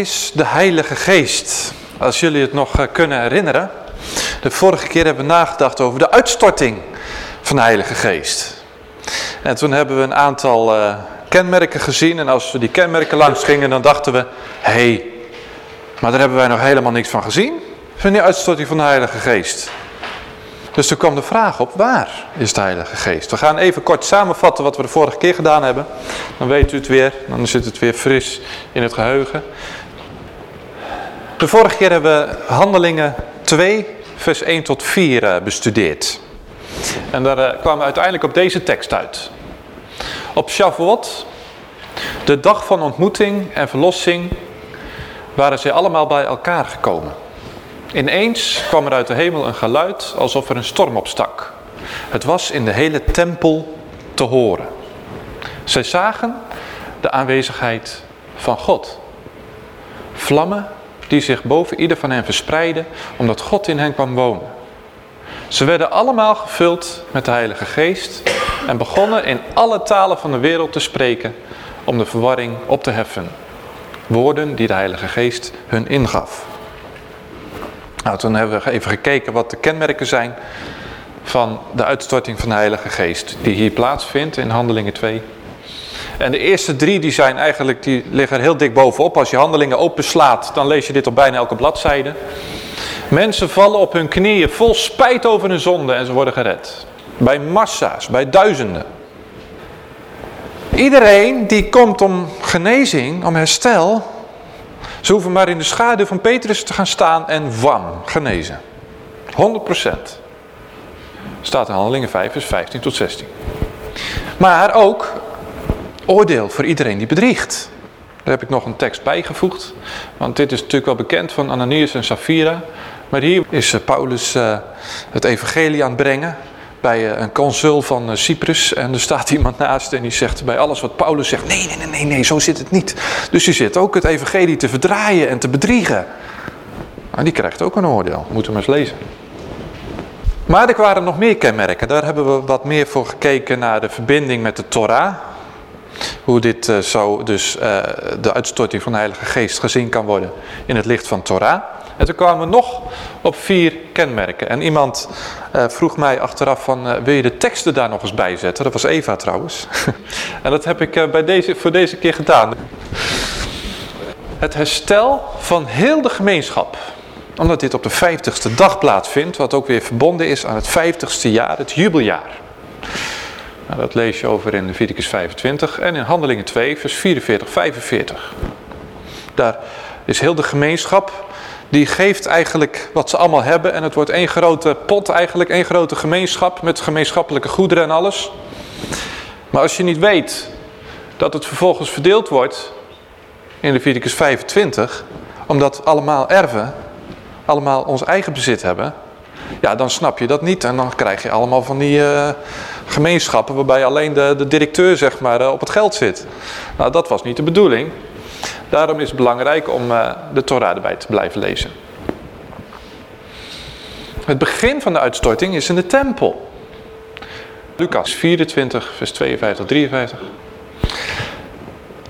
Is de Heilige Geest? Als jullie het nog eh, kunnen herinneren. De vorige keer hebben we nagedacht over de uitstorting van de Heilige Geest. En toen hebben we een aantal uh, kenmerken gezien. En als we die kenmerken langs gingen, dan dachten we... Hé, hey, maar daar hebben wij nog helemaal niks van gezien. Van die uitstorting van de Heilige Geest. Dus toen kwam de vraag op, waar is de Heilige Geest? We gaan even kort samenvatten wat we de vorige keer gedaan hebben. Dan weet u het weer, dan zit het weer fris in het geheugen. De vorige keer hebben we handelingen 2, vers 1 tot 4 eh, bestudeerd. En daar eh, kwamen we uiteindelijk op deze tekst uit. Op Shavuot, de dag van ontmoeting en verlossing, waren ze allemaal bij elkaar gekomen. Ineens kwam er uit de hemel een geluid alsof er een storm opstak. Het was in de hele tempel te horen. Zij zagen de aanwezigheid van God. Vlammen die zich boven ieder van hen verspreidden, omdat God in hen kwam wonen. Ze werden allemaal gevuld met de Heilige Geest en begonnen in alle talen van de wereld te spreken om de verwarring op te heffen. Woorden die de Heilige Geest hun ingaf. Nou, toen hebben we even gekeken wat de kenmerken zijn van de uitstorting van de Heilige Geest. Die hier plaatsvindt in Handelingen 2. En de eerste drie die zijn eigenlijk, die liggen er heel dik bovenop. Als je handelingen openslaat, dan lees je dit op bijna elke bladzijde. Mensen vallen op hun knieën vol spijt over hun zonde en ze worden gered. Bij massa's, bij duizenden. Iedereen die komt om genezing, om herstel, ze hoeven maar in de schaduw van Petrus te gaan staan en wam, genezen. 100%. Staat in Handelingen 5 vers 15 tot 16. Maar ook oordeel voor iedereen die bedriegt. Daar heb ik nog een tekst bijgevoegd. Want dit is natuurlijk wel bekend van Ananias en Safira. Maar hier is eh, Paulus uh, het evangelie aan het brengen bij eh, een consul van Cyprus. En er staat iemand naast en die zegt bij alles wat Paulus zegt... Nee, nee, nee, nee, nee zo zit het niet. Dus die zit ook het evangelie te verdraaien en te bedriegen. Maar die krijgt ook een oordeel. Moeten we eens lezen. Maar er waren nog meer kenmerken. Daar hebben we wat meer voor gekeken naar de verbinding met de Torah. Hoe dit uh, zo dus uh, de uitstorting van de Heilige Geest gezien kan worden in het licht van Torah. En toen kwamen we nog op vier kenmerken. En iemand uh, vroeg mij achteraf van, wil je de teksten daar nog eens bij zetten? Dat was Eva trouwens. en dat heb ik bij deze, voor deze keer gedaan. Het herstel van heel de gemeenschap. Omdat dit op de vijftigste dag plaatsvindt, wat ook weer verbonden is aan het vijftigste jaar, het jubeljaar. Nou, dat lees je over in Leviticus 25 en in Handelingen 2, vers 44, 45. Daar is heel de gemeenschap, die geeft eigenlijk wat ze allemaal hebben. En het wordt één grote pot eigenlijk, één grote gemeenschap met gemeenschappelijke goederen en alles. Maar als je niet weet dat het vervolgens verdeeld wordt in Leviticus 25, omdat allemaal erven, allemaal ons eigen bezit hebben, ja, dan snap je dat niet. En dan krijg je allemaal van die uh, gemeenschappen waarbij alleen de, de directeur zeg maar, uh, op het geld zit. Nou, dat was niet de bedoeling. Daarom is het belangrijk om uh, de Torah erbij te blijven lezen. Het begin van de uitstorting is in de tempel. Lucas 24, vers 52, 53.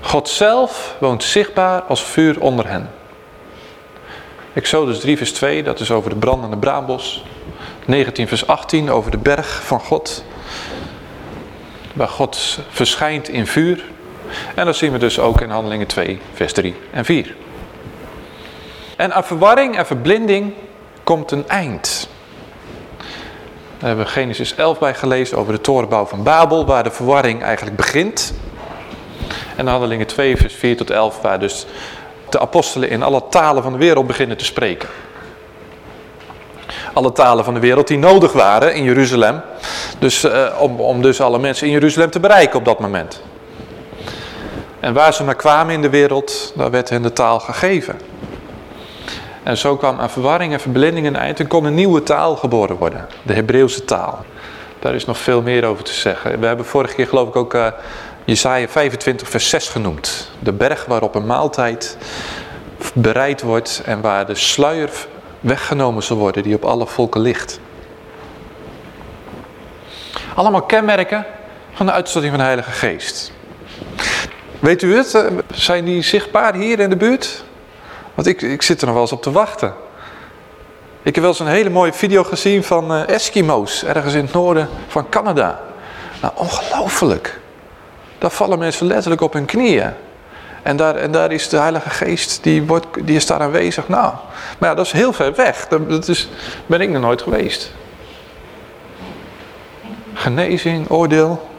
God zelf woont zichtbaar als vuur onder hen. Exodus 3 vers 2, dat is over de brandende braambos. 19 vers 18 over de berg van God. Waar God verschijnt in vuur. En dat zien we dus ook in handelingen 2 vers 3 en 4. En aan verwarring en verblinding komt een eind. Daar hebben we Genesis 11 bij gelezen over de torenbouw van Babel, waar de verwarring eigenlijk begint. En handelingen 2 vers 4 tot 11, waar dus de apostelen in alle talen van de wereld beginnen te spreken. Alle talen van de wereld die nodig waren in Jeruzalem. Dus, uh, om, om dus alle mensen in Jeruzalem te bereiken op dat moment. En waar ze maar kwamen in de wereld, daar werd hen de taal gegeven. En zo kwam aan verwarring en verblinding een eind en kon een nieuwe taal geboren worden. De Hebreeuwse taal. Daar is nog veel meer over te zeggen. We hebben vorige keer geloof ik ook uh, Jesaja 25 vers 6 genoemd. De berg waarop een maaltijd bereid wordt en waar de sluier weggenomen zal worden die op alle volken ligt. Allemaal kenmerken van de uitstorting van de Heilige Geest. Weet u het? Zijn die zichtbaar hier in de buurt? Want ik, ik zit er nog wel eens op te wachten. Ik heb wel eens een hele mooie video gezien van uh, Eskimo's, ergens in het noorden van Canada. Nou, ongelooflijk. Daar vallen mensen letterlijk op hun knieën. En daar, en daar is de Heilige Geest, die, wordt, die is daar aanwezig. Nou, maar ja, dat is heel ver weg. Dat is, ben ik nog nooit geweest. Genezing, oordeel.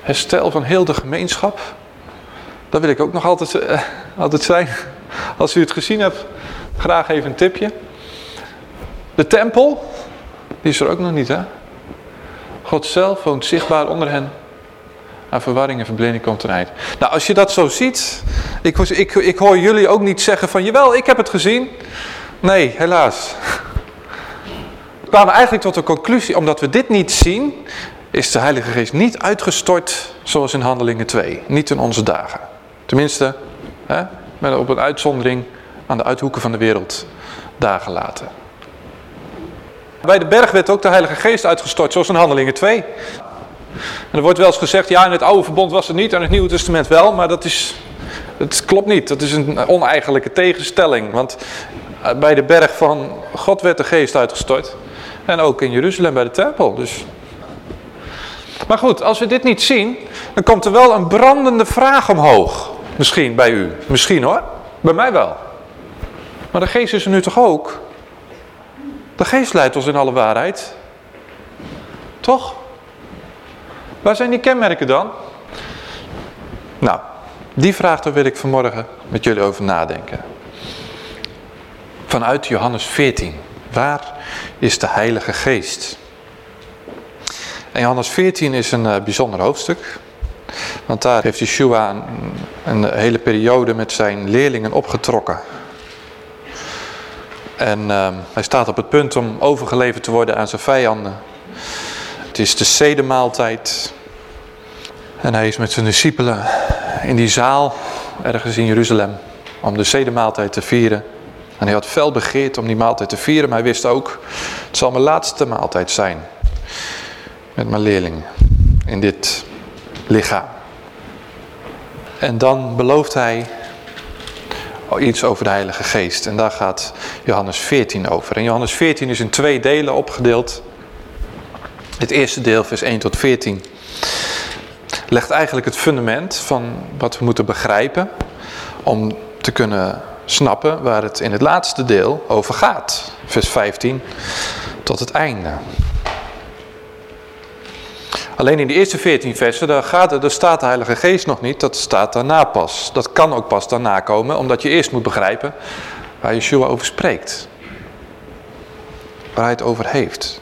Herstel van heel de gemeenschap. Dat wil ik ook nog altijd, uh, altijd zijn. Als u het gezien hebt, graag even een tipje. De tempel, die is er ook nog niet hè. God zelf woont zichtbaar onder hen. Aan verwarring en verblinding komt eruit. Nou, als je dat zo ziet, ik, ik, ik hoor jullie ook niet zeggen van, jawel, ik heb het gezien. Nee, helaas. We kwamen eigenlijk tot de conclusie, omdat we dit niet zien, is de Heilige Geest niet uitgestort zoals in Handelingen 2. Niet in onze dagen. Tenminste, hè, met op een uitzondering aan de uithoeken van de wereld dagen later. Bij de berg werd ook de Heilige Geest uitgestort, zoals in Handelingen 2. En er wordt wel eens gezegd, ja in het oude verbond was het niet, en in het nieuwe testament wel, maar dat is, het klopt niet. Dat is een oneigenlijke tegenstelling, want eh, bij de berg van God werd de geest uitgestort. En ook in Jeruzalem bij de tempel. Dus. Maar goed, als we dit niet zien, dan komt er wel een brandende vraag omhoog. Misschien bij u. Misschien hoor. Bij mij wel. Maar de geest is er nu toch ook? De geest leidt ons in alle waarheid. Toch? Waar zijn die kenmerken dan? Nou, die vraag daar wil ik vanmorgen met jullie over nadenken. Vanuit Johannes 14. Waar is de Heilige Geest? En Johannes 14 is een uh, bijzonder hoofdstuk. Want daar heeft Yeshua een, een, hele periode met zijn leerlingen opgetrokken. En uh, hij staat op het punt om overgeleverd te worden aan zijn vijanden. Het is de zedemaaltijd. En hij is met zijn discipelen in die zaal, ergens in Jeruzalem, om de zedemaaltijd te vieren. En hij had fel begeerd om die maaltijd te vieren, maar hij wist ook, het zal mijn laatste maaltijd zijn. Met mijn leerlingen, in dit lichaam. En dan belooft hij iets over de Heilige Geest. En daar gaat Johannes 14 over. En Johannes 14 is in twee delen opgedeeld. Het eerste deel, vers 1 tot 14, legt eigenlijk het fundament van wat we moeten begrijpen om te kunnen snappen waar het in het laatste deel over gaat. Vers 15 tot het einde. Alleen in de eerste 14 versen, daar, gaat, daar staat de Heilige Geest nog niet, dat staat daarna pas. Dat kan ook pas daarna komen, omdat je eerst moet begrijpen waar Yeshua over spreekt. Waar hij het over heeft.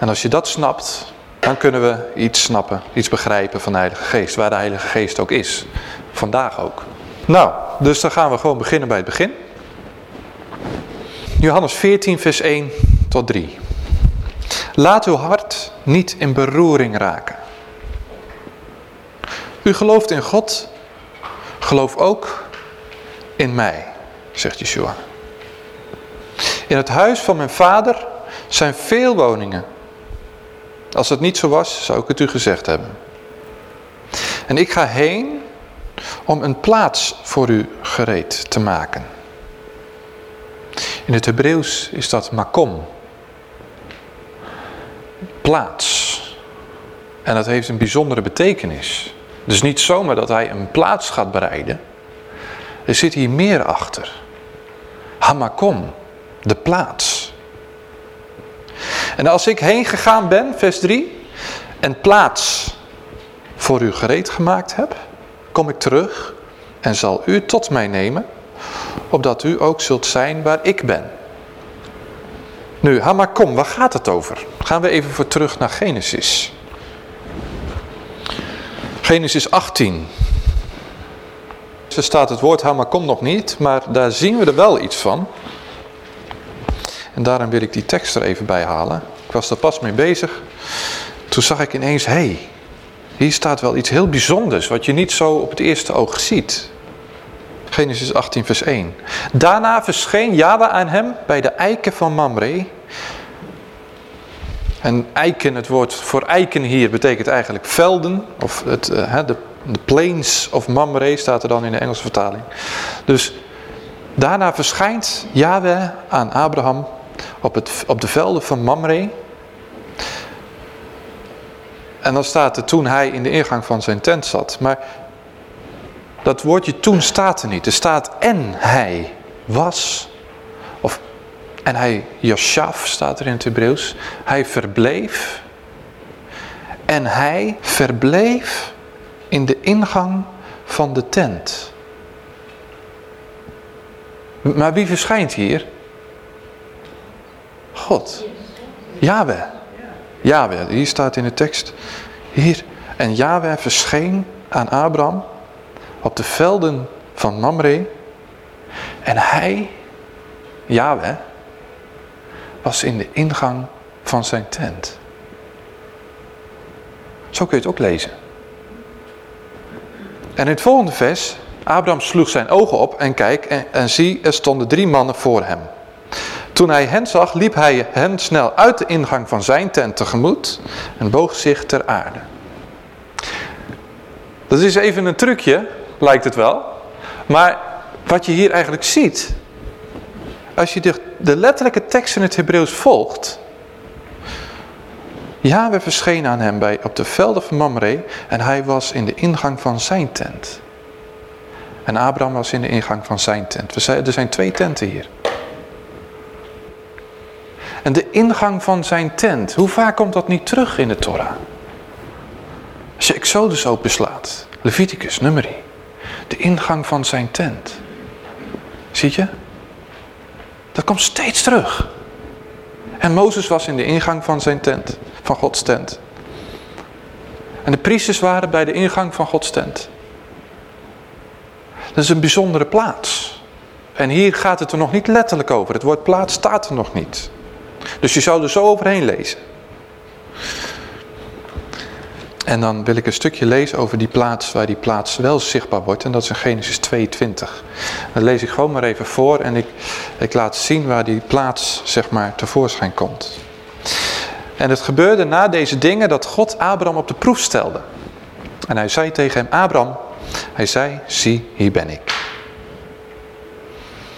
En als je dat snapt, dan kunnen we iets snappen, iets begrijpen van de Heilige Geest. Waar de Heilige Geest ook is. Vandaag ook. Nou, dus dan gaan we gewoon beginnen bij het begin. Johannes 14 vers 1 tot 3. Laat uw hart niet in beroering raken. U gelooft in God, geloof ook in mij, zegt Yeshua. In het huis van mijn vader zijn veel woningen. Als het niet zo was, zou ik het u gezegd hebben. En ik ga heen om een plaats voor u gereed te maken. In het Hebreeuws is dat makom. Plaats. En dat heeft een bijzondere betekenis. Dus niet zomaar dat hij een plaats gaat bereiden. Er zit hier meer achter. Hamakom, de plaats. En als ik heen gegaan ben, vers 3, en plaats voor u gereed gemaakt heb, kom ik terug en zal u tot mij nemen, opdat u ook zult zijn waar ik ben. Nu, Hamakom, waar gaat het over? Gaan we even voor terug naar Genesis. Genesis 18. Er staat het woord Hamakom nog niet, maar daar zien we er wel iets van. En daarom wil ik die tekst er even bij halen. Ik was er pas mee bezig. Toen zag ik ineens, hé, hey, hier staat wel iets heel bijzonders, wat je niet zo op het eerste oog ziet. Genesis 18 vers 1. Daarna verscheen Yahweh aan hem bij de eiken van Mamre. En eiken, het woord voor eiken hier betekent eigenlijk velden. Of het, uh, de, de plains of Mamre staat er dan in de Engelse vertaling. Dus daarna verschijnt Yahweh aan Abraham op, het, op de velden van Mamre. En dan staat er toen hij in de ingang van zijn tent zat. Maar dat woordje toen staat er niet. Er staat en hij was. Of, en hij, Yoshav staat er in het Hebreeuws. Hij verbleef. En hij verbleef in de ingang van de tent. Maar wie verschijnt hier? God. Yahweh. Yahweh, hier staat in de tekst. Hier. En Yahweh verscheen aan Abraham op de velden van Mamre. En hij, Yahweh, was in de ingang van zijn tent. Zo kun je het ook lezen. En in het volgende vers, Abraham sloeg zijn ogen op en kijk en, en zie, er stonden drie mannen voor hem. Toen hij hen zag, liep hij hen snel uit de ingang van zijn tent tegemoet en boog zich ter aarde. Dat is even een trucje, lijkt het wel. Maar wat je hier eigenlijk ziet, als je de, letterlijke tekst in het Hebreeuws volgt. Ja, we verschenen aan hem bij, op de velden van Mamre en hij was in de ingang van zijn tent. En Abraham was in de ingang van zijn tent. Er zijn twee tenten hier. En de ingang van zijn tent, hoe vaak komt dat niet terug in de Torah? Als je Exodus openslaat, Leviticus, Numeri, de ingang van zijn tent. Zie je? Dat komt steeds terug. En Mozes was in de ingang van zijn tent, van Gods tent. En de priesters waren bij de ingang van Gods tent. Dat is een bijzondere plaats. En hier gaat het er nog niet letterlijk over. Het woord plaats staat er nog niet. Dus je zou er zo overheen lezen. En dan wil ik een stukje lezen over die plaats waar die plaats wel zichtbaar wordt. En dat is in Genesis 22. Dan lees ik gewoon maar even voor en ik, ik laat zien waar die plaats zeg maar tevoorschijn komt. En het gebeurde na deze dingen dat God Abraham op de proef stelde. En hij zei tegen hem, Abraham, hij zei, zie, hier ben ik.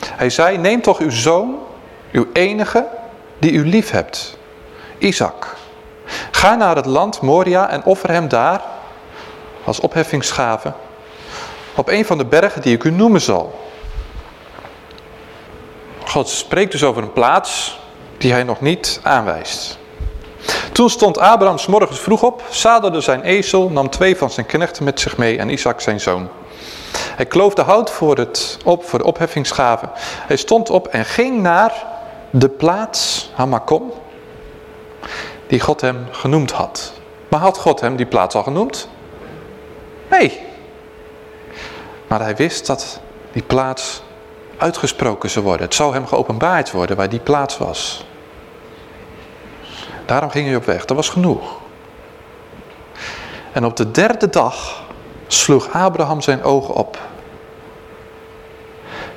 Hij zei, neem toch uw zoon, uw enige, die u lief hebt, Isaac. Ga naar het land Moria en offer hem daar, als opheffingsgave, op een van de bergen die ik u noemen zal. God spreekt dus over een plaats die hij nog niet aanwijst. Toen stond Abraham s morgens vroeg op, zadelde zijn ezel, nam twee van zijn knechten met zich mee en Isaac zijn zoon. Hij kloofde hout voor het op voor de opheffingsgave. Hij stond op en ging naar de plaats Hamakom, die God hem genoemd had. Maar had God hem die plaats al genoemd? Nee. Maar hij wist dat die plaats uitgesproken zou worden. Het zou hem geopenbaard worden waar die plaats was. Daarom ging hij op weg. Dat was genoeg. En op de derde dag sloeg Abraham zijn ogen op.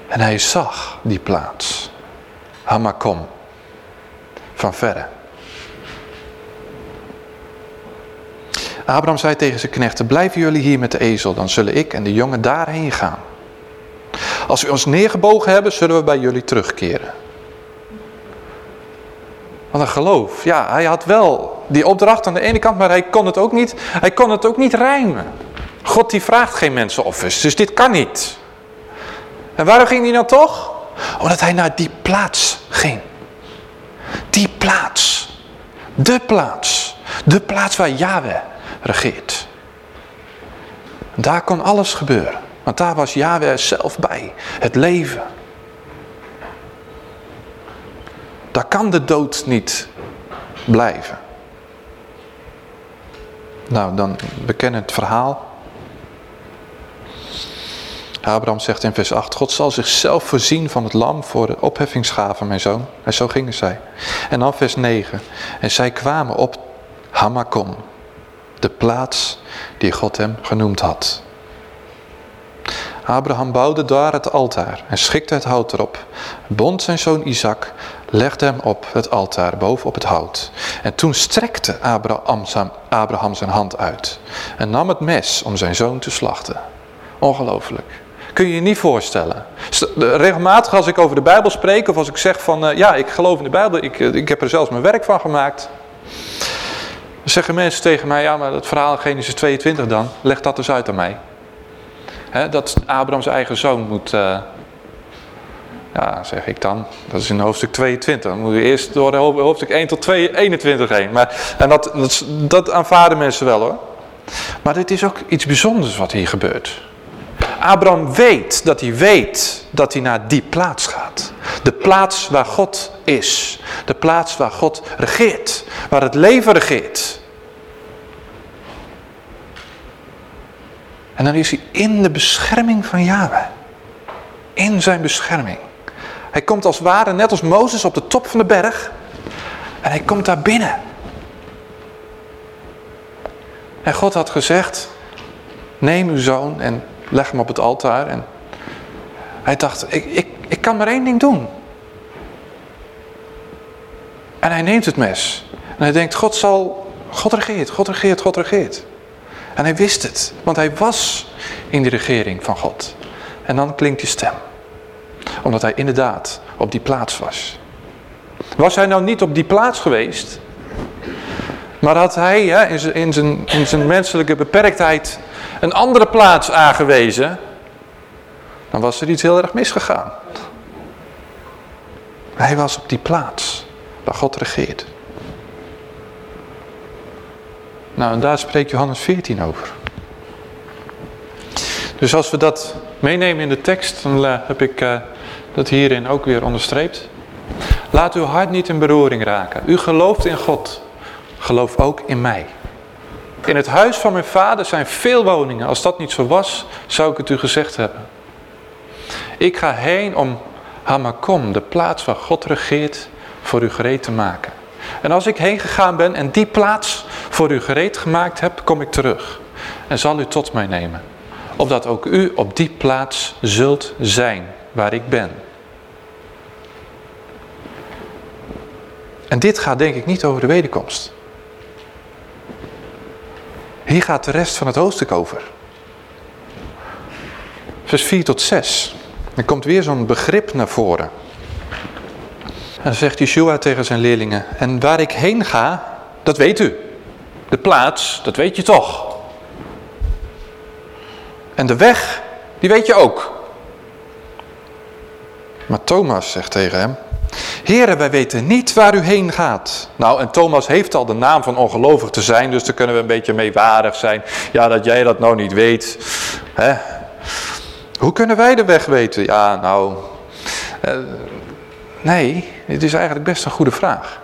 En hij zag die plaats. Hamakom. Van verre. Abraham zei tegen zijn knechten, blijven jullie hier met de ezel, dan zullen ik en de jongen daarheen gaan. Als we ons neergebogen hebben, zullen we bij jullie terugkeren. Wat een geloof. Ja, hij had wel die opdracht aan de ene kant, maar hij kon het ook niet, hij kon het ook niet rijmen. God die vraagt geen mensenoffers, dus dit kan niet. En waarom ging hij nou toch? Omdat hij naar die plaats ging. Die plaats. De plaats. De plaats waar Yahweh regeert. Daar kon alles gebeuren. Want daar was Yahweh zelf bij. Het leven. Daar kan de dood niet blijven. Nou, dan bekennen het verhaal. Abraham zegt in vers 8, God zal zichzelf voorzien van het lam voor de opheffingsgave, mijn zoon. En zo gingen zij. En dan vers 9. En zij kwamen op Hamakom, de plaats die God hem genoemd had. Abraham bouwde daar het altaar en schikte het hout erop, bond zijn zoon Isaac, legde hem op het altaar boven op het hout. En toen strekte Abraham zijn, Abraham zijn hand uit en nam het mes om zijn zoon te slachten. Ongelooflijk. Kun je je niet voorstellen. Regelmatig als ik over de Bijbel spreek of als ik zeg van uh, ja ik geloof in de Bijbel, ik, eh, ik heb er zelfs mijn werk van gemaakt. Dan zeggen mensen tegen mij, ja maar dat verhaal Genesis 22 dan, leg dat eens uit aan mij. dat Abraham zijn eigen zoon moet, uh, ja, zeg ik dan. Dat is in hoofdstuk 22. Dan moet je eerst door hoofdstuk 1 tot 2, 21 heen. Maar, en dat, dat, dat aanvaarden mensen wel hoor. Maar dit is ook iets bijzonders wat hier gebeurt. Abraham weet dat hij weet dat hij naar die plaats gaat. De plaats waar God is. De plaats waar God regeert. Waar het leven regeert. En dan is hij in de bescherming van Yahweh. In zijn bescherming. Hij komt als ware, net als Mozes, op de top van de berg. En hij komt daar binnen. En God had gezegd, neem uw zoon en leg hem op het altaar. En hij dacht, ik, ik, ik kan maar één ding doen. En hij neemt het mes. En hij denkt, God zal, God regeert, God regeert, God regeert. En hij wist het, want hij was in de regering van God. En dan klinkt die stem omdat hij inderdaad op die plaats was. Was hij nou niet op die plaats geweest, maar had hij in, zijn, in, zijn, in zijn menselijke beperktheid een andere plaats aangewezen, dan was er iets heel erg misgegaan. Hij was op die plaats waar God regeert. Nou, en daar spreekt Johannes 14 over. Dus als we dat meenemen in de tekst, dan uh, heb ik uh, dat hierin ook weer onderstreept. Laat uw hart niet in beroering raken. U gelooft in God. Geloof ook in mij. In het huis van mijn vader zijn veel woningen. Als dat niet zo was, zou ik het u gezegd hebben. Ik ga heen om Hamakom, de plaats waar God regeert, voor u gereed te maken. En als ik heen gegaan ben en die plaats voor u gereed gemaakt heb, kom ik terug. En zal u tot mij nemen. Opdat ook u op die plaats zult zijn waar ik ben. En dit gaat denk ik niet over de wederkomst. Hier gaat de rest van het hoofdstuk over. Vers 4 tot 6. Er komt weer zo'n begrip naar voren. En dan zegt Yeshua tegen zijn leerlingen. En waar ik heen ga, dat weet u. De plaats, dat weet je toch. En de weg, die weet je ook. Maar Thomas zegt tegen hem, Heren, wij weten niet waar u heen gaat. Nou, en Thomas heeft al de naam van ongelovig te zijn, dus daar kunnen we een beetje meewarig zijn. Ja, dat jij dat nou niet weet. Hè? Hoe kunnen wij de weg weten? Ja, nou... Uh, nee, het is eigenlijk best een goede vraag.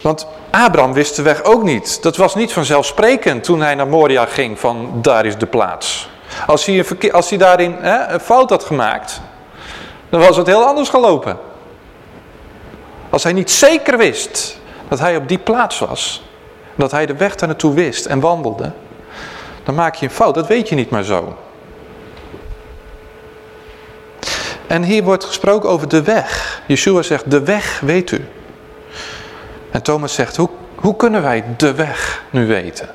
Want Abraham wist de weg ook niet. Dat was niet vanzelfsprekend toen hij naar Moria ging van daar is de plaats. Als hij, een als hij daarin hè, een fout had gemaakt, dan was het heel anders gelopen. Als hij niet zeker wist dat hij op die plaats was, dat hij de weg daar naartoe wist en wandelde, dan maak je een fout. Dat weet je niet maar zo. En hier wordt gesproken over de weg. Yeshua zegt, de weg weet u. En Thomas zegt, hoe, hoe kunnen wij de weg nu weten?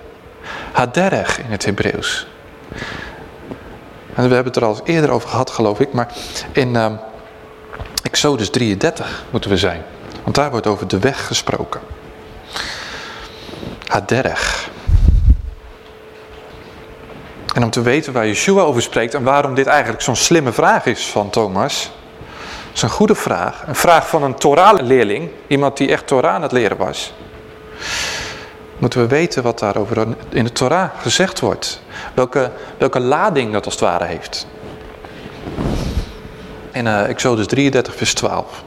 Haderech in het Hebreeuws. En we hebben het er al eerder over gehad, geloof ik. Maar in uh, Exodus 33 moeten we zijn. Want daar wordt over de weg gesproken. Haderech. En om te weten waar Yeshua over spreekt en waarom dit eigenlijk zo'n slimme vraag is van Thomas. Is een goede vraag. Een vraag van een Torah-leerling. Iemand die echt Torah aan het leren was. Moeten we weten wat daarover in de Torah gezegd wordt. Welke, welke lading dat als het ware heeft. In uh, Exodus 33 vers 12.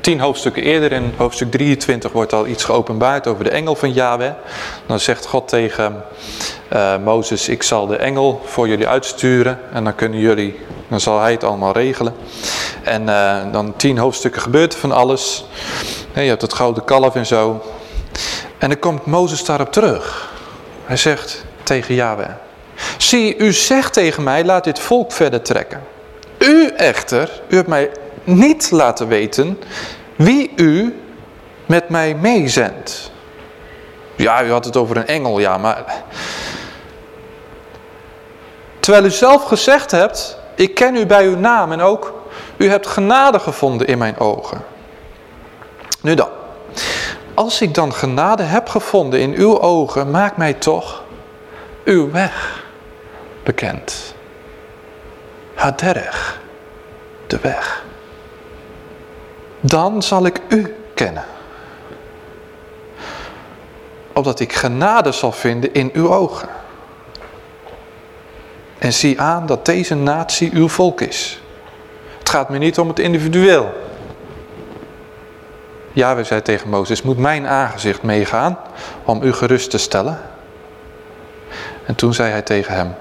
Tien hoofdstukken eerder in hoofdstuk 23 wordt al iets geopenbaard over de engel van Yahweh. Dan zegt God tegen uh, Mozes, ik zal de engel voor jullie uitsturen en dan kunnen jullie, dan zal hij het allemaal regelen. En uh, dan tien hoofdstukken gebeurt er van alles. je hebt het gouden kalf en zo. En dan komt Mozes daarop terug. Hij zegt, tegen Yahweh. Zie, u zegt tegen mij, laat dit volk verder trekken. U echter, u hebt mij niet laten weten wie u met mij meezendt. Ja, u had het over een engel, ja, maar... Terwijl u zelf gezegd hebt, ik ken u bij uw naam en ook u hebt genade gevonden in mijn ogen. Nu dan, als ik dan genade heb gevonden in uw ogen, maak mij toch uw weg bekend. Haderech, de weg. Dan zal ik u kennen. Opdat ik genade zal vinden in uw ogen. En zie aan dat deze natie uw volk is. Het gaat me niet om het individueel. Ja, we zei tegen Mozes, moet mijn aangezicht meegaan om u gerust te stellen? En toen zei hij tegen hem,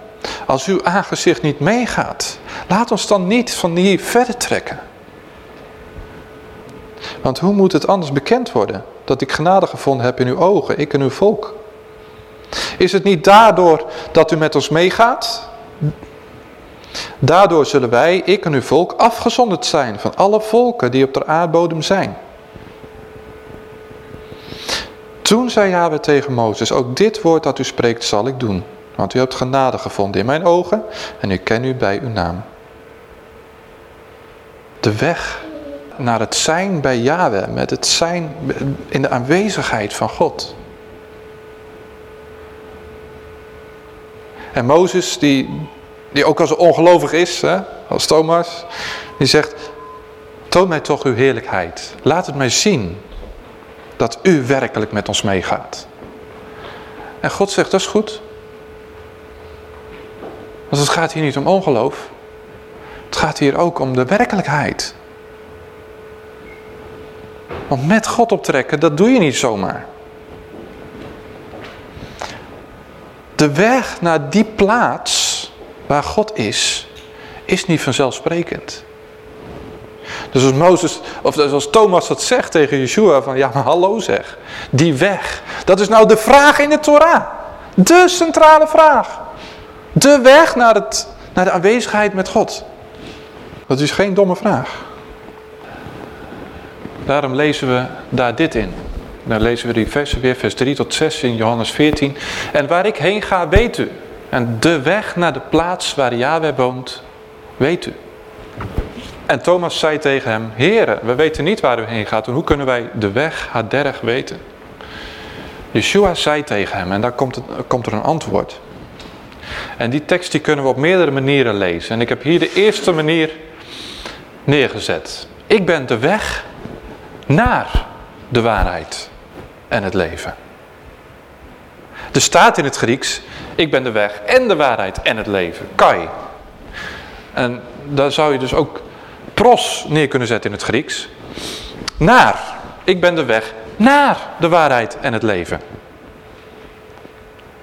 als uw aangezicht niet meegaat, laat ons dan niet van hier verder trekken. Want hoe moet het anders bekend worden dat ik genade gevonden heb in uw ogen, ik en uw volk? Is het niet daardoor dat u met ons meegaat? Daardoor zullen wij, ik en uw volk, afgezonderd zijn van alle volken die op de aardbodem zijn. Toen zei Yahweh tegen Mozes, ook dit woord dat u spreekt zal ik doen. Want u hebt genade gevonden in mijn ogen en ik ken u bij uw naam. De weg naar het zijn bij Yahweh, met het zijn in de aanwezigheid van God. En Mozes, die, die ook als ongelovig is, hè, als Thomas, die zegt, toon mij toch uw heerlijkheid. Laat het mij zien dat u werkelijk met ons meegaat. En God zegt, dat is goed. Want het gaat hier niet om ongeloof. Het gaat hier ook om de werkelijkheid. Want met God optrekken, dat doe je niet zomaar. De weg naar die plaats waar God is, is niet vanzelfsprekend. Dus als, Mozes, of als Thomas dat zegt tegen Yeshua, van ja maar hallo zeg, die weg. Dat is nou de vraag in de Torah. De centrale vraag. De weg naar, het, naar de aanwezigheid met God. Dat is geen domme vraag. Daarom lezen we daar dit in. Dan lezen we die versen weer, vers 3 tot 6 in Johannes 14. En waar ik heen ga, weet u. En de weg naar de plaats waar Yahweh woont, weet u. En Thomas zei tegen hem, Heere, we weten niet waar u heen gaat. En hoe kunnen wij de weg Haderg weten? Yeshua zei tegen hem, en daar komt, het, komt er een antwoord. En die tekst die kunnen we op meerdere manieren lezen. En ik heb hier de eerste manier neergezet. Ik ben de weg naar de waarheid en het leven. Er staat in het Grieks, ik ben de weg en de waarheid en het leven. Kai. En daar zou je dus ook pros neer kunnen zetten in het Grieks. Naar. Ik ben de weg naar de waarheid en het leven.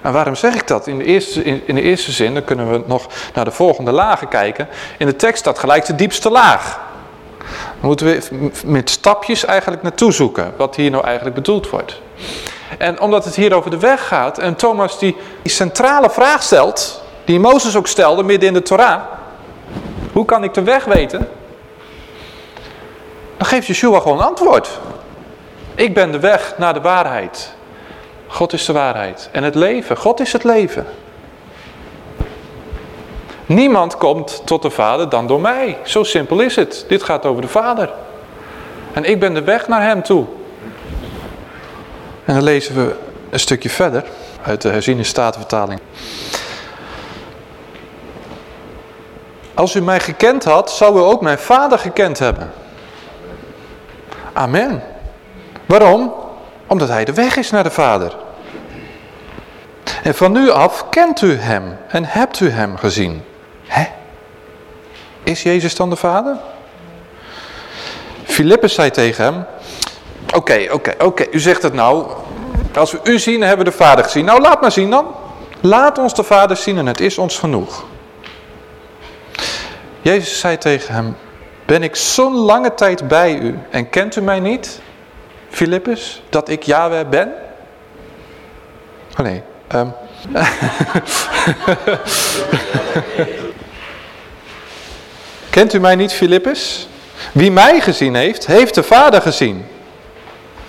En waarom zeg ik dat? In de, eerste, in, de eerste zin, dan kunnen we nog naar de volgende lagen kijken. In de tekst staat gelijk de diepste laag. Dan moeten we met stapjes eigenlijk naartoe zoeken, wat hier nou eigenlijk bedoeld wordt. En omdat het hier over de weg gaat, en Thomas die, die centrale vraag stelt, die Mozes ook stelde midden in de Torah. Hoe kan ik de weg weten? Dan geeft Yeshua gewoon een antwoord. Ik ben de weg naar de waarheid. God is de waarheid. En het leven. God is het leven. Niemand komt tot de Vader dan door mij. Zo simpel is het. Dit gaat over de Vader. En ik ben de weg naar hem toe. En dan lezen we een stukje verder uit de herziene statenvertaling. Als u mij gekend had, zou u ook mijn vader gekend hebben. Amen. Waarom? Omdat hij de weg is naar de Vader. En van nu af kent u hem en hebt u hem gezien. Hè? Is Jezus dan de Vader? Filippus zei tegen hem, oké, oké, oké, u zegt het nou. Als we u zien, hebben we de Vader gezien. Nou, laat maar zien dan. Laat ons de Vader zien en het is ons genoeg. Jezus zei tegen hem, ben ik zo'n lange tijd bij u en kent u mij niet, Filippus, dat ik Yahweh ben? Oh nee. Um. kent u mij niet, Filippus? Wie mij gezien heeft, heeft de Vader gezien.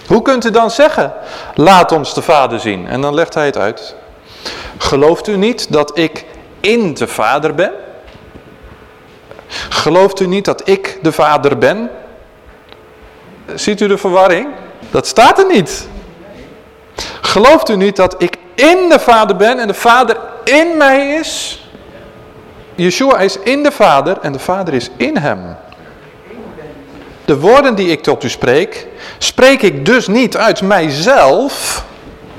Hoe kunt u dan zeggen, laat ons de Vader zien? En dan legt hij het uit. Gelooft u niet dat ik in de Vader ben? Gelooft u niet dat ik de Vader ben? Ziet u de verwarring? Dat staat er niet. Gelooft u niet dat ik in de Vader ben en de Vader in mij is? Yeshua is in de Vader en de Vader is in hem. De woorden die ik tot u spreek, spreek ik dus niet uit mijzelf.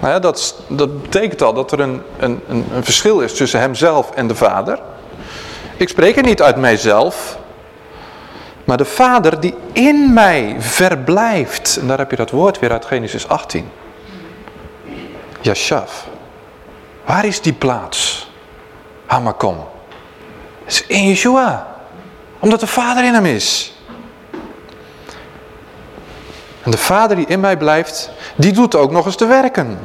dat, dat betekent al dat er een, een, een verschil is tussen hemzelf en de Vader. Ik spreek het niet uit mijzelf, maar de Vader die in mij verblijft. En daar heb je dat woord weer uit Genesis 18. Yashav. Waar is die plaats? Hamakom. Het is in Yeshua. Omdat de Vader in hem is. En de Vader die in mij blijft, die doet ook nog eens te werken.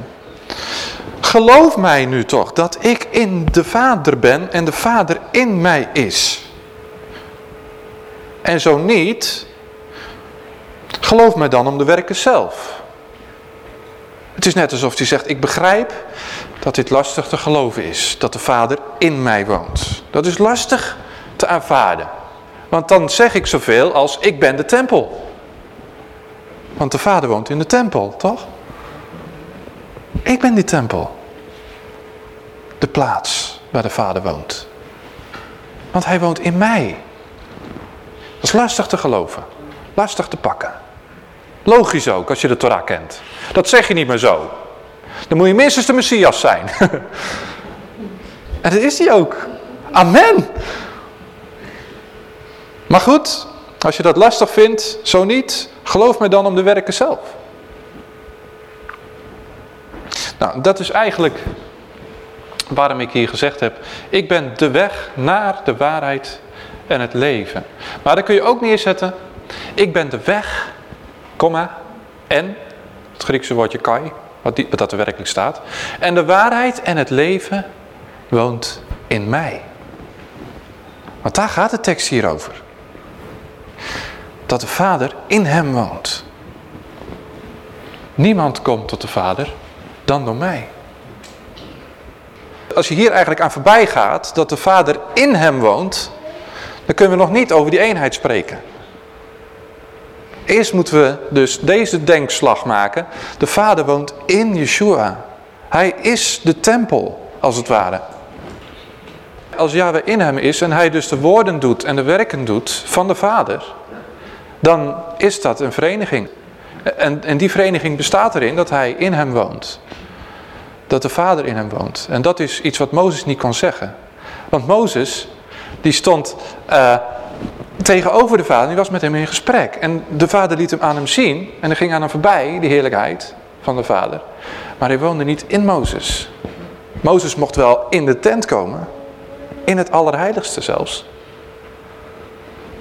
Geloof mij nu toch dat ik in de Vader ben en de Vader in mij is. En zo niet, geloof mij dan om de werken zelf. Het is net alsof hij zegt, ik begrijp dat dit lastig te geloven is. Dat de Vader in mij woont. Dat is lastig te aanvaarden. Want dan zeg ik zoveel als, ik ben de tempel. Want de Vader woont in de tempel, toch? Ik ben die tempel. De plaats waar de Vader woont. Want hij woont in mij. Dat is lastig te geloven. Lastig te pakken. Logisch ook, als je de Torah kent. Dat zeg je niet meer zo. Dan moet je minstens de Messias zijn. en dat is hij ook. Amen. Maar goed, als je dat lastig vindt, zo niet, geloof mij dan om de werken zelf. Nou, dat is eigenlijk waarom ik hier gezegd heb, ik ben de weg naar de waarheid en het leven. Maar dan kun je ook neerzetten, ik ben de weg, komma, en, het Griekse woordje kai, wat, wat dat er werkelijk staat. En de waarheid en het leven woont in mij. Want daar gaat de tekst hier over. Dat de Vader in hem woont. Niemand komt tot de Vader dan door mij. Als je hier eigenlijk aan voorbij gaat, dat de Vader in hem woont, dan kunnen we nog niet over die eenheid spreken. Eerst moeten we dus deze denkslag maken. De Vader woont in Yeshua. Hij is de tempel, als het ware. Als Yahweh in hem is en hij dus de woorden doet en de werken doet van de Vader, dan is dat een vereniging. En, en die vereniging bestaat erin dat hij in hem woont. Dat de Vader in hem woont. En dat is iets wat Mozes niet kon zeggen. Want Mozes, die stond uh, tegenover de vader, die was met hem in gesprek. En de vader liet hem aan hem zien en hij ging aan hem voorbij, die heerlijkheid van de vader. Maar hij woonde niet in Mozes. Mozes mocht wel in de tent komen, in het allerheiligste zelfs.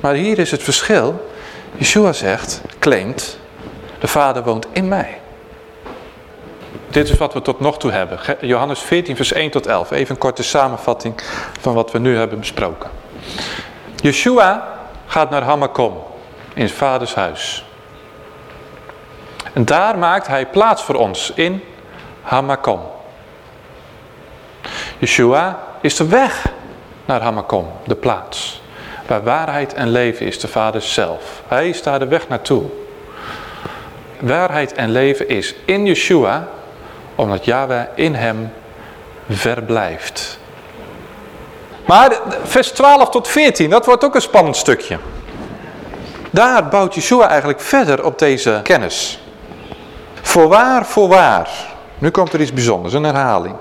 Maar hier is het verschil. Yeshua zegt, claimt, de vader woont in mij. Dit is wat we tot nog toe hebben. Johannes 14 vers 1 tot 11. Even een korte samenvatting van wat we nu hebben besproken. Yeshua gaat naar Hamakom, in zijn vaders huis. En daar maakt hij plaats voor ons, in Hamakom. Yeshua is de weg naar Hamakom, de plaats. Waar waarheid en leven is, de Vader zelf. Hij is daar de weg naartoe. Waarheid en leven is in Yeshua, omdat Yahweh in hem verblijft. Maar vers 12 tot 14, dat wordt ook een spannend stukje. Daar bouwt Yeshua eigenlijk verder op deze kennis. Voorwaar, voorwaar. Nu komt er iets bijzonders, een herhaling.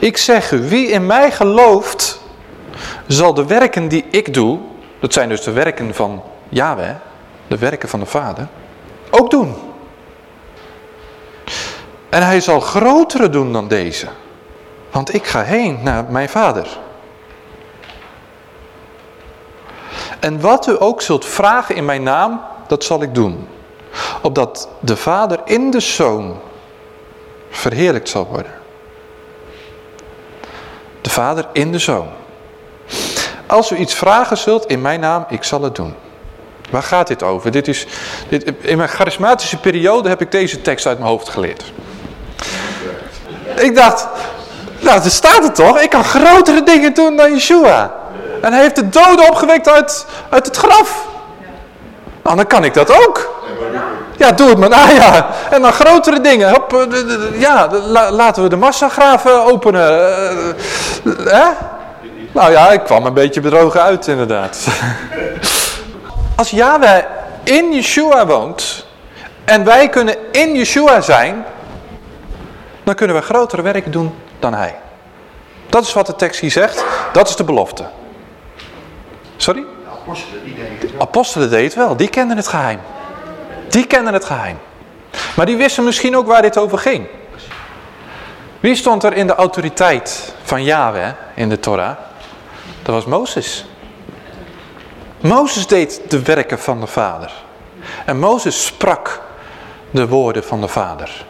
Ik zeg u, wie in mij gelooft, zal de werken die ik doe, dat zijn dus de werken van Yahweh, de werken van de Vader, ook doen. En hij zal grotere doen dan deze. Want ik ga heen naar mijn Vader. En wat u ook zult vragen in mijn naam, dat zal ik doen. Opdat de Vader in de Zoon verheerlijkt zal worden. De Vader in de Zoon. Als u iets vragen zult in mijn naam, ik zal het doen. Waar gaat dit over? Dit is, dit, in mijn charismatische periode heb ik deze tekst uit mijn hoofd geleerd. Ik dacht, nou, er staat het toch? Ik kan grotere dingen doen dan Yeshua. En hij heeft de doden opgewekt uit, uit het graf. Nou, dan kan ik dat ook. Ja, doe het maar. Ah ja, en dan grotere dingen. Hop, eh, ja, laten we de massagraven openen. Uh, hè? Nou ja, ik kwam een beetje bedrogen uit inderdaad. Als Yahweh in Yeshua woont en wij kunnen in Yeshua zijn, dan kunnen we grotere werk doen dan hij. Dat is wat de tekst hier zegt. Dat is de belofte. Sorry? Apostelen, die deden wel. Apostelen deden het wel. Die kenden het geheim. Die kenden het geheim. Maar die wisten misschien ook waar dit over ging. Wie stond er in de autoriteit van Yahweh in de Torah? Dat was Mozes. Mozes deed de werken van de Vader. En Mozes sprak de woorden van de Vader.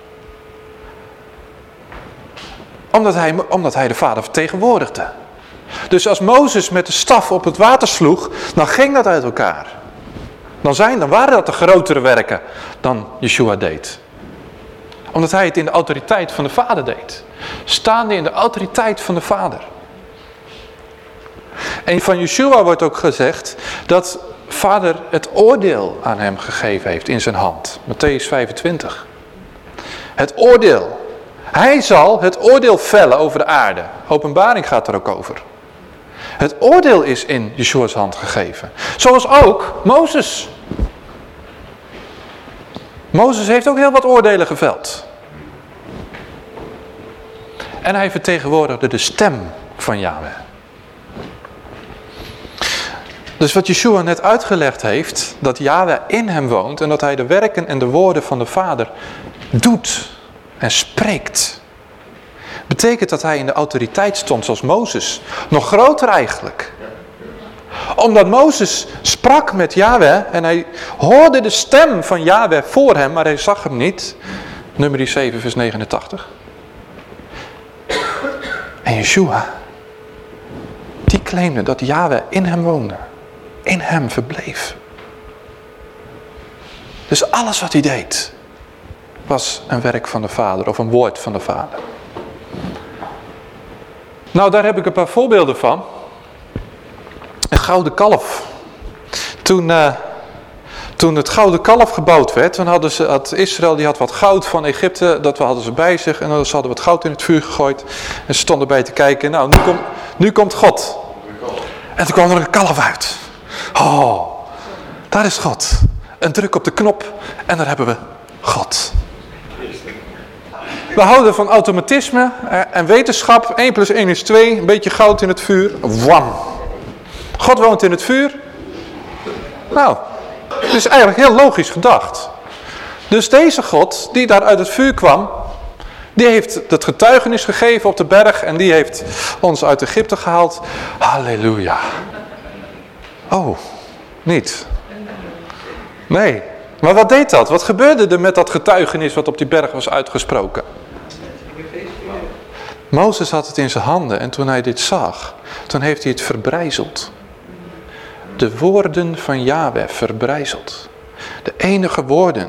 Omdat hij, omdat hij de Vader vertegenwoordigde. Dus als Mozes met de staf op het water sloeg, dan ging dat uit elkaar. Dan, zijn, dan waren dat de grotere werken dan Yeshua deed. Omdat hij het in de autoriteit van de Vader deed. Staande in de autoriteit van de Vader. En van Yeshua wordt ook gezegd dat vader het oordeel aan hem gegeven heeft in zijn hand. Matthäus 25. Het oordeel. Hij zal het oordeel vellen over de aarde. Openbaring gaat er ook over. Het oordeel is in Yeshua's hand gegeven. Zoals ook Mozes. Mozes heeft ook heel wat oordelen geveld. En hij vertegenwoordigde de stem van Yahweh. Dus wat Yeshua net uitgelegd heeft, dat Yahweh in hem woont en dat hij de werken en de woorden van de Vader doet en spreekt. Betekent dat hij in de autoriteit stond zoals Mozes. Nog groter eigenlijk. Omdat Mozes sprak met Yahweh en hij hoorde de stem van Yahweh voor hem, maar hij zag hem niet. Nummer 7 vers 89. En Yeshua, die claimde dat Yahweh in hem woonde in hem verbleef. Dus alles wat hij deed was een werk van de Vader of een woord van de Vader. Nou, daar heb ik een paar voorbeelden van. Een gouden kalf. Toen, uh, toen het gouden kalf gebouwd werd, toen hadden ze, had Israël die had wat goud van Egypte, dat hadden ze bij zich. En dan hadden wat goud in het vuur gegooid. En ze stonden bij te kijken, nou, nu, komt nu komt God. En toen kwam er een kalf uit. Oh, daar is God. Een druk op de knop en daar hebben we God. We houden van automatisme eh, en wetenschap. 1 plus 1 is 2. Een beetje goud in het vuur. Wam. God woont in het vuur. Nou, het is eigenlijk heel logisch gedacht. Dus deze God die daar uit het vuur kwam, die heeft het getuigenis gegeven op de berg en die heeft ons uit Egypte gehaald. Halleluja. Oh, niet. Nee. Maar wat deed dat? Wat gebeurde er met dat getuigenis wat op die berg was uitgesproken? Mozes had het in zijn handen en toen hij dit zag, toen heeft hij het verbrijzeld. De woorden van Yahweh verbrijzeld. De enige woorden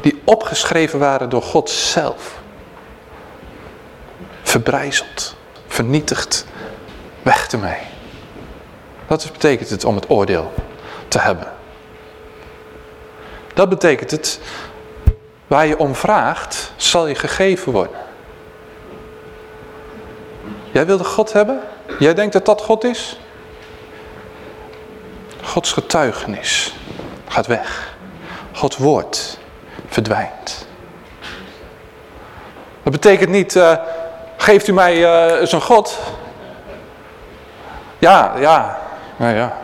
die opgeschreven waren door God zelf. Verbrijzeld, vernietigd, weg ermee. Wat betekent het om het oordeel te hebben? Dat betekent het, waar je om vraagt, zal je gegeven worden. Jij wilde God hebben? Jij denkt dat dat God is? Gods getuigenis gaat weg. Gods woord verdwijnt. Dat betekent niet, uh, geeft u mij uh, zo'n God? Ja, ja, nou ja,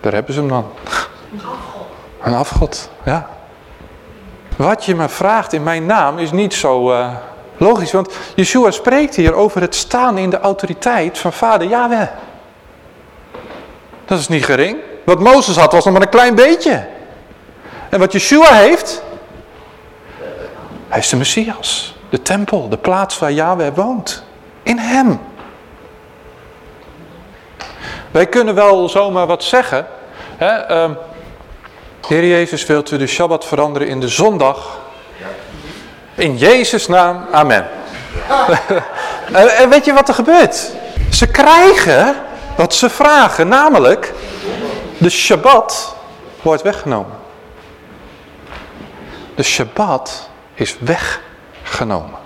daar hebben ze hem dan. Een afgod. Een afgod, ja. Wat je me vraagt in mijn naam is niet zo uh, logisch. Want Yeshua spreekt hier over het staan in de autoriteit van vader Yahweh. Dat is niet gering. Wat Mozes had was nog maar een klein beetje. En wat Yeshua heeft, hij is de Messias. De tempel, de plaats waar Yahweh woont. In hem. Wij kunnen wel zomaar wat zeggen. Hè? Ehm, Heer Jezus, wilt u de Shabbat veranderen in de zondag? In Jezus' naam, amen. en weet je wat er gebeurt? Ze krijgen wat ze vragen, namelijk de Shabbat wordt weggenomen. De Shabbat is weggenomen.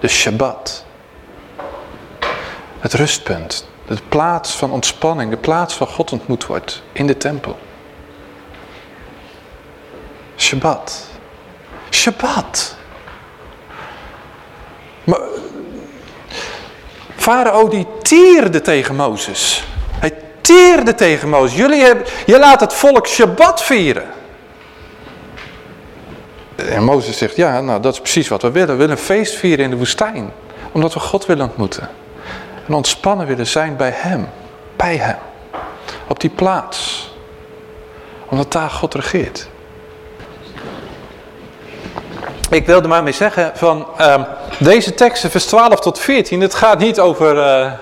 De Shabbat. Het rustpunt. De plaats van ontspanning. De plaats waar God ontmoet wordt. In de tempel. Shabbat. Shabbat. Maar Farao die tierde tegen Mozes. Hij tierde tegen Mozes. Jullie hebben, je laat het volk Shabbat vieren. En Mozes zegt, ja, nou dat is precies wat we willen. We willen een feest vieren in de woestijn. Omdat we God willen ontmoeten. En ontspannen willen zijn bij hem. Bij hem. Op die plaats. Omdat daar God regeert. Ik wilde maar mee zeggen van uh, deze teksten vers 12 tot 14. Het gaat niet over uh,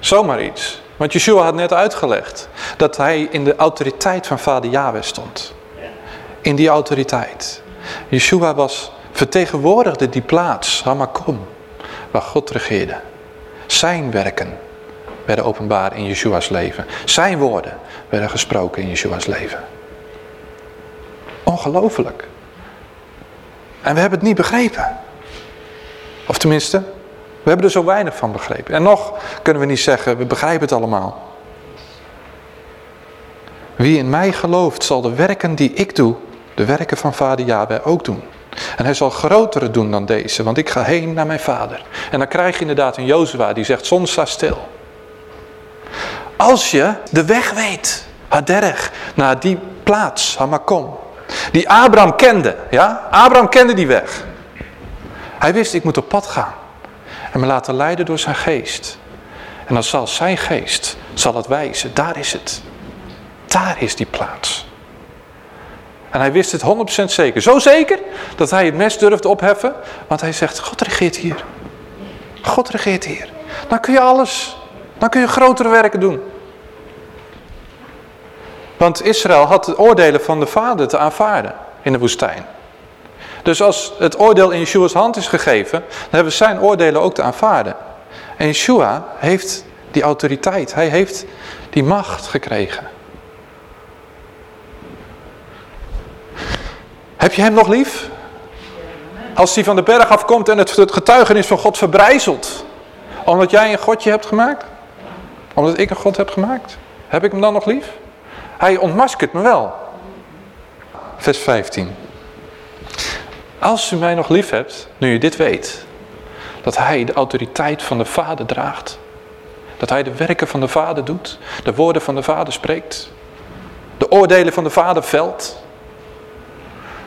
zomaar iets. Want Yeshua had net uitgelegd dat hij in de autoriteit van vader Yahweh stond. In die autoriteit. Yeshua was, vertegenwoordigde die plaats, Hamakom, waar God regeerde. Zijn werken werden openbaar in Yeshua's leven. Zijn woorden werden gesproken in Yeshua's leven. Ongelooflijk. En we hebben het niet begrepen. Of tenminste, we hebben er zo weinig van begrepen. En nog kunnen we niet zeggen, we begrijpen het allemaal. Wie in mij gelooft zal de werken die ik doe, de werken van vader Yahweh ook doen. En hij zal grotere doen dan deze, want ik ga heen naar mijn vader. En dan krijg je inderdaad een Jozua die zegt, zon sta stil. Als je de weg weet, Haderg, naar die plaats, Hamakom, die Abraham kende, ja? Abraham kende die weg. Hij wist, ik moet op pad gaan. En me laten leiden door zijn geest. En dan zal zijn geest, zal het wijzen, daar is het. Daar is die plaats. En hij wist het 100% zeker. Zo zeker dat hij het mes durfde opheffen. Want hij zegt, God regeert hier. God regeert hier. Dan kun je alles. Dan kun je grotere werken doen. Want Israël had de oordelen van de vader te aanvaarden in de woestijn. Dus als het oordeel in Yeshua's hand is gegeven, dan hebben zijn oordelen ook te aanvaarden. En Yeshua heeft die autoriteit, hij heeft die macht gekregen. Heb je hem nog lief? Als hij van de berg afkomt en het getuigenis van God verbrijzelt. Omdat jij een godje hebt gemaakt? Omdat ik een God heb gemaakt? Heb ik hem dan nog lief? Hij ontmaskert me wel. Vers 15. Als u mij nog lief hebt, nu u dit weet, dat hij de autoriteit van de Vader draagt. Dat hij de werken van de Vader doet, de woorden van de Vader spreekt, de oordelen van de Vader velt.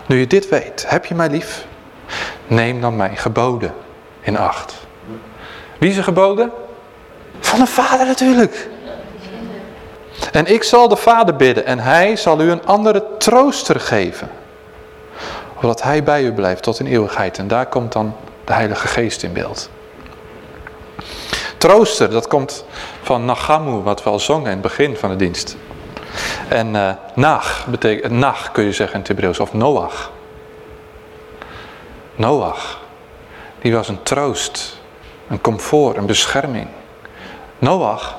Nu je dit weet, heb je mij lief? Neem dan mijn geboden in acht. Wie is er geboden? Van de Vader natuurlijk. En ik zal de Vader bidden en hij zal u een andere trooster geven. Opdat hij bij u blijft tot in eeuwigheid. En daar komt dan de Heilige Geest in beeld. Trooster, dat komt van Nagamu, wat we al zongen in het begin van de dienst. En uh, Nach, betekent, Nach kun je zeggen in het Hebreeuws, of Noach. Noach, die was een troost, een comfort, een bescherming. Noach,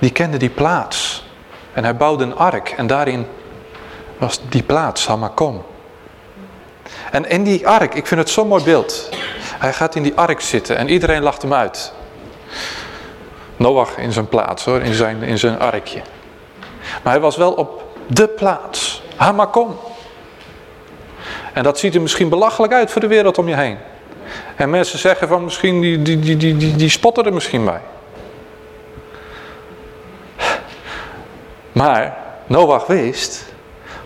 die kende die plaats. En hij bouwde een ark en daarin was die plaats, Hamakom. En in die ark, ik vind het zo'n mooi beeld. Hij gaat in die ark zitten en iedereen lacht hem uit. Noach in zijn plaats hoor, in zijn, in zijn arkje. Maar hij was wel op de plaats, Hamakom. En dat ziet er misschien belachelijk uit voor de wereld om je heen. En mensen zeggen van misschien, die, die, die, die, die, die spotten er misschien bij. Maar Noach wist,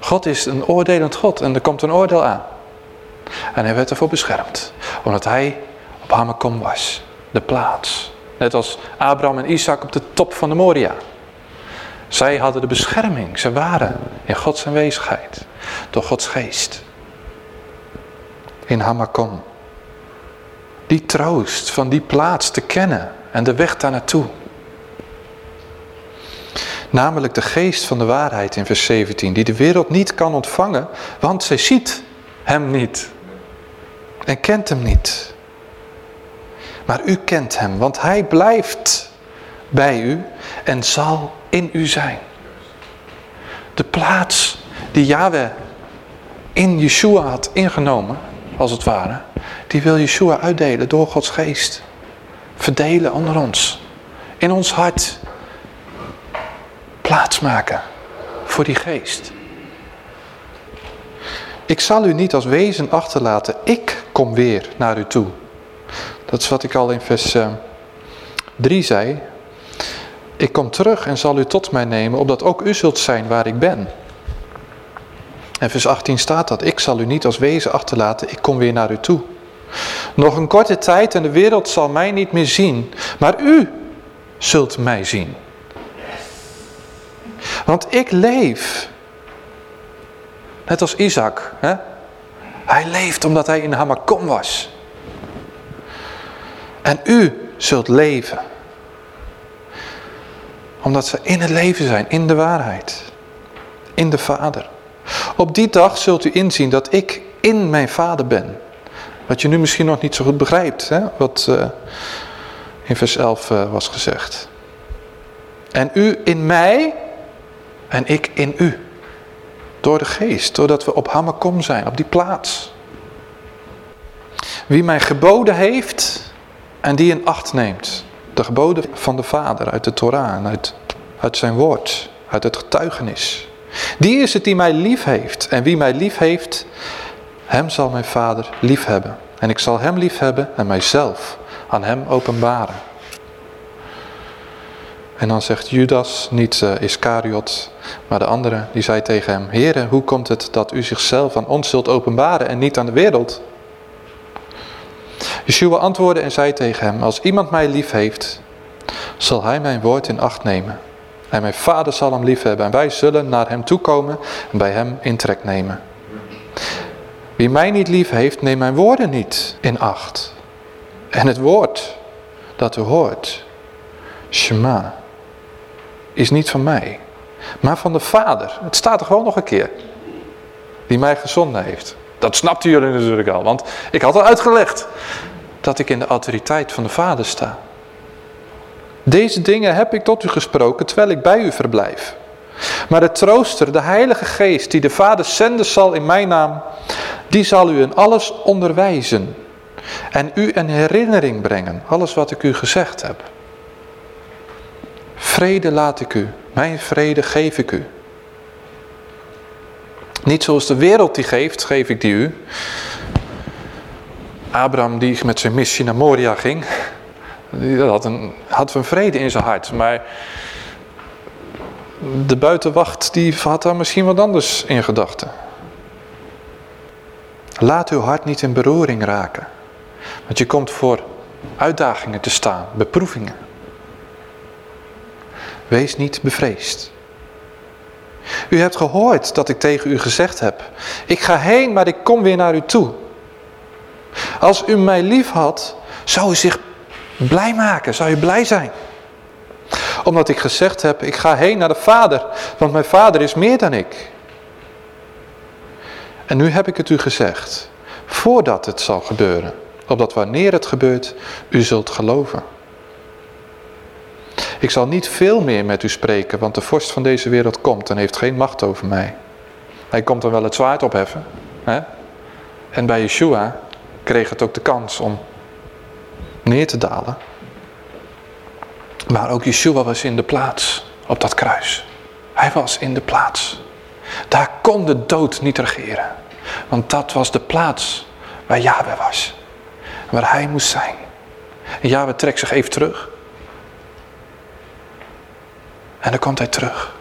God is een oordelend God en er komt een oordeel aan. En hij werd ervoor beschermd, omdat hij op Hamakom was, de plaats. Net als Abraham en Isaac op de top van de Moria. Zij hadden de bescherming, ze waren in Gods aanwezigheid, door Gods geest. In Hamakom. Die troost van die plaats te kennen en de weg daar naartoe. Namelijk de geest van de waarheid in vers 17, die de wereld niet kan ontvangen, want zij ziet hem niet en kent hem niet. Maar u kent hem, want hij blijft bij u en zal in u zijn. De plaats die Yahweh in Yeshua had ingenomen, als het ware, die wil Yeshua uitdelen door Gods geest. Verdelen onder ons. In ons hart. Plaats maken voor die geest. Ik zal u niet als wezen achterlaten. Ik kom weer naar u toe. Dat is wat ik al in vers 3 eh, zei. Ik kom terug en zal u tot mij nemen, opdat ook u zult zijn waar ik ben. En vers 18 staat dat. Ik zal u niet als wezen achterlaten, ik kom weer naar u toe. Nog een korte tijd en de wereld zal mij niet meer zien, maar u zult mij zien. Want ik leef. Net als Isaac. Hè? Hij leeft omdat hij in Hamakom was. En u zult leven. Omdat ze in het leven zijn, in de waarheid. In de Vader. Op die dag zult u inzien dat ik in mijn Vader ben. Wat je nu misschien nog niet zo goed begrijpt, hè? wat uh, in vers 11 uh, eh, was gezegd. En u in mij en ik in u. Door de geest, doordat we op Hamakom zijn, op die plaats. Wie mij geboden heeft en die in acht neemt. De geboden van de Vader uit de Torah uit, uit zijn woord, uit het getuigenis. Die is het die mij lief heeft. En wie mij lief heeft, hem zal mijn vader lief hebben. En ik zal hem lief hebben en mijzelf aan hem openbaren. En dan zegt Judas, niet uh, Iscariot, maar de andere, die zei tegen hem, Heere, hoe komt het dat u zichzelf aan ons zult openbaren en niet aan de wereld? Yeshua antwoordde en zei tegen hem, als iemand mij lief heeft, zal hij mijn woord in acht nemen. En mijn vader zal hem lief hebben en wij zullen naar hem toekomen en bij hem intrek nemen. Wie mij niet lief heeft, neemt mijn woorden niet in acht. En het woord dat u hoort, Shema, is niet van mij, maar van de Vader. Het staat er gewoon nog een keer. Die mij gezonden heeft. Dat snapten jullie natuurlijk al, want ik had al uitgelegd dat ik in de autoriteit van de Vader sta. Deze dingen heb ik tot u gesproken terwijl ik bij u verblijf. Maar de trooster, de heilige geest die de Vader zenden zal in mijn naam, die zal u in alles onderwijzen. En u een herinnering brengen, alles wat ik u gezegd heb. Vrede laat ik u, mijn vrede geef ik u. Niet zoals de wereld die geeft, geef ik die u. Abraham die met zijn missie naar Moria ging, die had een, had een vrede in zijn hart. Maar de buitenwacht die had daar misschien wat anders in gedachten. Laat uw hart niet in beroering raken. Want je komt voor uitdagingen te staan, beproevingen. Wees niet bevreesd. U hebt gehoord dat ik tegen u gezegd heb. Ik ga heen, maar ik kom weer naar u toe. Als u mij lief had, zou u zich blij maken, zou u blij zijn. Omdat ik gezegd heb, ik ga heen naar de Vader, want mijn Vader is meer dan ik. En nu heb ik het u gezegd, voordat het zal gebeuren, opdat wanneer het gebeurt, u zult geloven. Ik zal niet veel meer met u spreken, want de vorst van deze wereld komt en heeft geen macht over mij. Hij komt dan wel het zwaard opheffen. Hè? En bij Yeshua kreeg het ook de kans om neer te dalen. Maar ook Yeshua was in de plaats op dat kruis. Hij was in de plaats. Daar kon de dood niet regeren. Want dat was de plaats waar Yahweh was. Waar hij moest zijn. En Yahweh trekt zich even terug. En dan komt hij terug.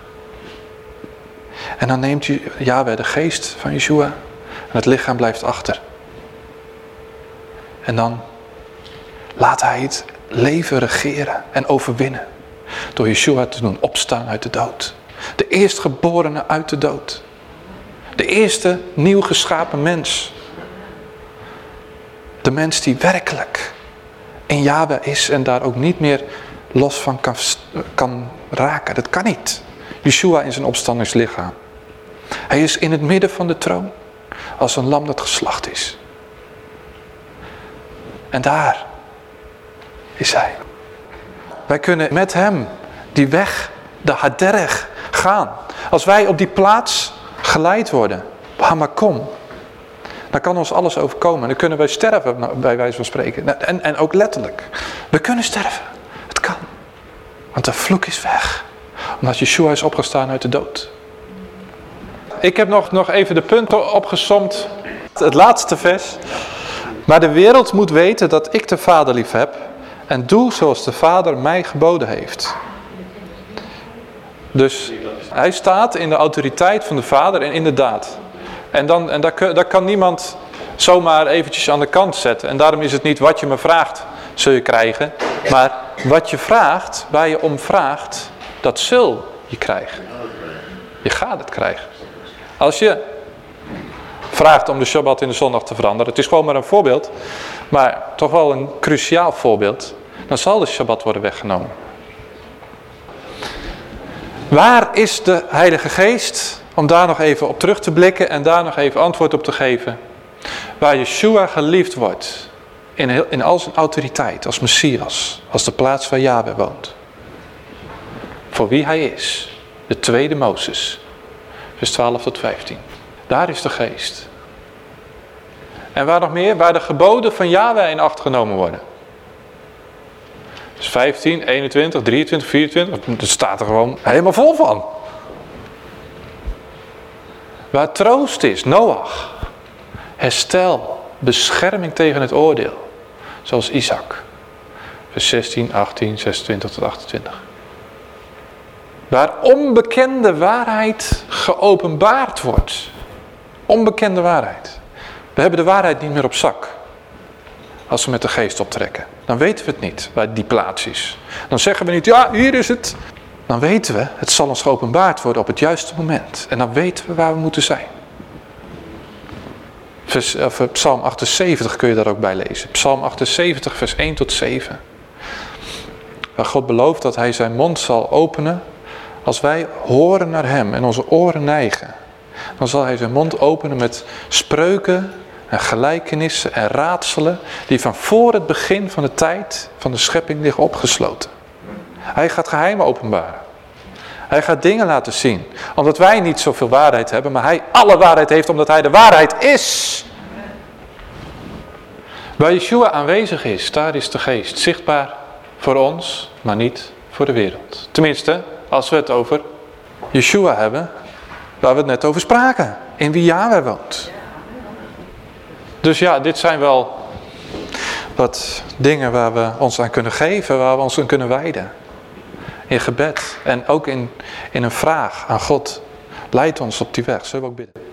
En dan neemt Yahweh de geest van Yeshua. En het lichaam blijft achter. En dan laat hij het leven regeren en overwinnen. Door Yeshua te doen opstaan uit de dood. De eerstgeborene uit de dood. De eerste nieuw geschapen mens. De mens die werkelijk in Yahweh is en daar ook niet meer los van kan, kan raken. Dat kan niet. Yeshua in zijn opstandingslichaam. Hij is in het midden van de troon. Als een lam dat geslacht is. En daar is hij. Wij kunnen met hem die weg, de Haderg, gaan. Als wij op die plaats geleid worden, Hamakom, dan kan ons alles overkomen. Dan kunnen wij sterven, bij wijze van spreken. En, en ook letterlijk. We kunnen sterven. Want de vloek is weg. Omdat Yeshua is opgestaan uit de dood. Ik heb nog, nog even de punten opgesomd. Het laatste vers. Maar de wereld moet weten dat ik de Vader lief heb. En doe zoals de Vader mij geboden heeft. Dus hij staat in de autoriteit van de Vader en in de daad. En, dan, en daar, kan niemand zomaar eventjes aan de kant zetten. En daarom is het niet wat je me vraagt, zul je krijgen. Maar wat je vraagt, waar je om vraagt, dat zul je krijgen. Je gaat het krijgen. Als je vraagt om de Shabbat in de zondag te veranderen. Het is gewoon maar een voorbeeld. Maar toch wel een cruciaal voorbeeld. Dan zal de Shabbat worden weggenomen. Waar is de Heilige Geest? Om daar nog even op terug te blikken en daar nog even antwoord op te geven. Waar Yeshua geliefd wordt. In, al zijn autoriteit. Als Messias. Als de plaats waar Yahweh woont. Voor wie hij is. De tweede Mozes. Vers 12 tot 15. Daar is de geest. En waar nog meer? Waar de geboden van Yahweh in acht genomen worden. Dus 15, 21, 23, 24. Dat staat er gewoon helemaal vol van. Waar troost is, Noach. Herstel, bescherming tegen het oordeel. Zoals Isaac. Vers 16, 18, 26 tot 28. Waar onbekende waarheid geopenbaard wordt. Onbekende waarheid. We hebben de waarheid niet meer op zak. Als we met de geest optrekken. Dan weten we het niet waar die plaats is. Dan zeggen we niet, ja hier is het. Dan weten we, het zal ons geopenbaard worden op het juiste moment. En dan weten we waar we moeten zijn. Vers, of, eh, Psalm 78 kun je daar ook bij lezen. Psalm 78 vers 1 tot 7. Waar God belooft dat hij zijn mond zal openen als wij horen naar hem en onze oren neigen. Dan zal hij zijn mond openen met spreuken en gelijkenissen en raadselen die van voor het begin van de tijd van de schepping liggen opgesloten. Hij gaat geheimen openbaren. Hij gaat dingen laten zien. Omdat wij niet zoveel waarheid hebben, maar hij alle waarheid heeft omdat hij de waarheid is. Waar Yeshua aanwezig is, daar is de geest zichtbaar voor ons, maar niet voor de wereld. Tenminste, als we het over Yeshua hebben, waar we het net over spraken. In wie Yahweh woont. Dus ja, dit zijn wel wat dingen waar we ons aan kunnen geven, waar we ons aan kunnen wijden. In gebed en ook in, in een vraag aan God. Leid ons op die weg, zullen we ook bidden.